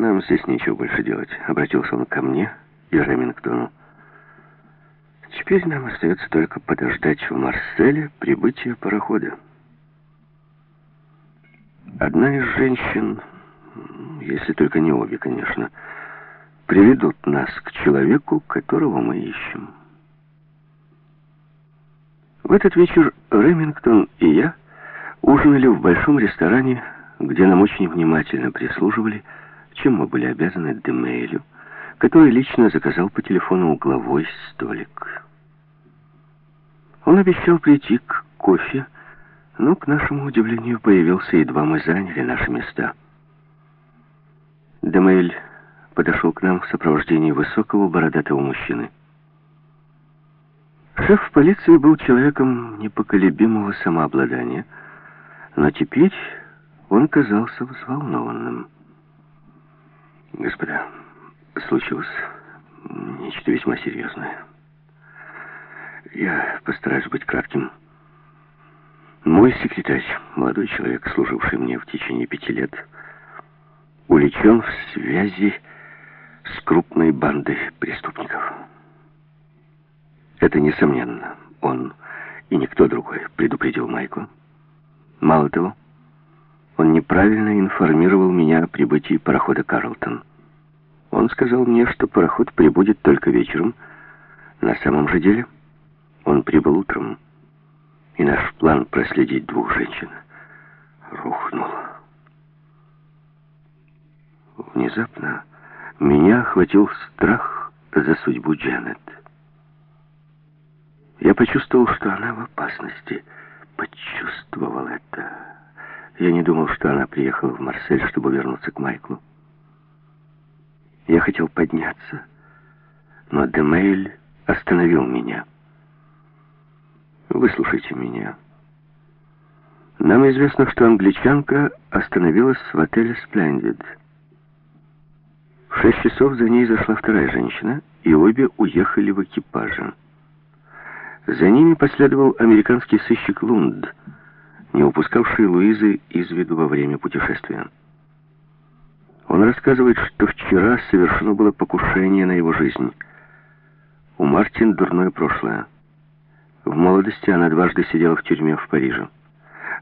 «Нам здесь нечего больше делать», — обратился он ко мне и Ремингтону. «Теперь нам остается только подождать в Марселе прибытия парохода. Одна из женщин, если только не обе, конечно, приведут нас к человеку, которого мы ищем». В этот вечер Ремингтон и я ужинали в большом ресторане, где нам очень внимательно прислуживали, чем мы были обязаны Демейлю, который лично заказал по телефону угловой столик. Он обещал прийти к кофе, но, к нашему удивлению, появился, едва мы заняли наши места. Демейль подошел к нам в сопровождении высокого бородатого мужчины. Шеф полиции был человеком непоколебимого самообладания, но теперь он казался взволнованным. «Господа, случилось нечто весьма серьезное. Я постараюсь быть кратким. Мой секретарь, молодой человек, служивший мне в течение пяти лет, увлечен в связи с крупной бандой преступников». Это, несомненно, он и никто другой предупредил Майку. Мало того, он неправильно информировал меня о прибытии парохода «Карлтон». Он сказал мне, что пароход прибудет только вечером. На самом же деле он прибыл утром. И наш план проследить двух женщин рухнул. Внезапно меня охватил страх за судьбу Джанет. Я почувствовал, что она в опасности. Почувствовал это. Я не думал, что она приехала в Марсель, чтобы вернуться к Майклу. Я хотел подняться, но Демейль остановил меня. Выслушайте меня. Нам известно, что англичанка остановилась в отеле «Сплендид». В шесть часов за ней зашла вторая женщина, и обе уехали в экипаже. За ними последовал американский сыщик Лунд, не упускавший Луизы из виду во время путешествия. Он рассказывает, что вчера совершено было покушение на его жизнь. У Мартин дурное прошлое. В молодости она дважды сидела в тюрьме в Париже.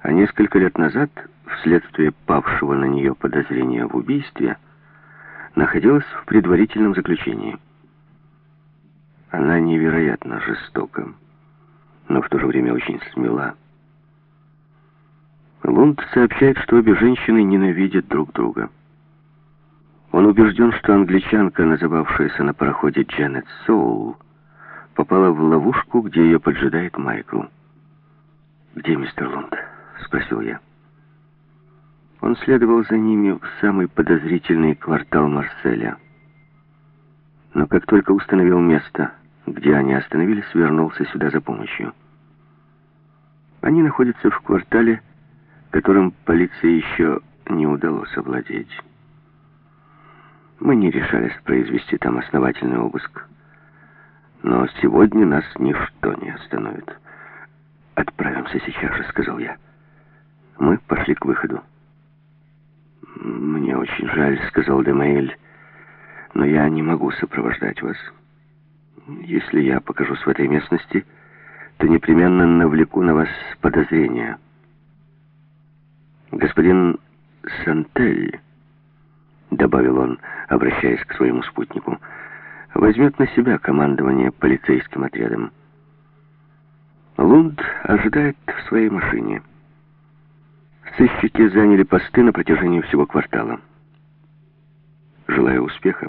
А несколько лет назад, вследствие павшего на нее подозрения в убийстве, находилась в предварительном заключении. Она невероятно жестока но в то же время очень смела. Лунд сообщает, что обе женщины ненавидят друг друга. Он убежден, что англичанка, называвшаяся на пароходе Джанет Соул, попала в ловушку, где ее поджидает Майкл. «Где мистер Лунд?» — спросил я. Он следовал за ними в самый подозрительный квартал Марселя. Но как только установил место, где они остановились, вернулся сюда за помощью. Они находятся в квартале, которым полиции еще не удалось овладеть. Мы не решались произвести там основательный обыск. Но сегодня нас ничто не остановит. «Отправимся сейчас же», — сказал я. Мы пошли к выходу. «Мне очень жаль», — сказал Демаэль, — «но я не могу сопровождать вас». Если я покажусь в этой местности, то непременно навлеку на вас подозрения. Господин Сантель, добавил он, обращаясь к своему спутнику, возьмет на себя командование полицейским отрядом. Лунд ожидает в своей машине. Сыщики заняли посты на протяжении всего квартала. Желаю успеха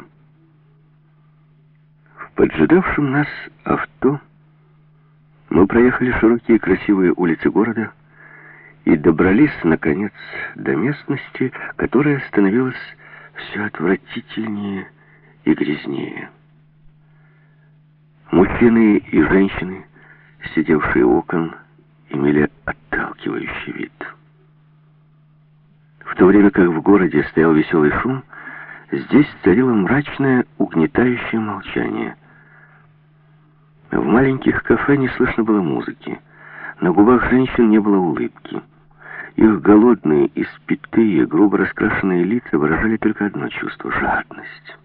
поджидавшем нас авто мы проехали широкие красивые улицы города и добрались, наконец, до местности, которая становилась все отвратительнее и грязнее. Мужчины и женщины, сидевшие у окон, имели отталкивающий вид. В то время как в городе стоял веселый шум, здесь царило мрачное, угнетающее молчание — в маленьких кафе не слышно было музыки. На губах женщин не было улыбки. Их голодные, испитые, грубо раскрашенные лица выражали только одно чувство — жадность.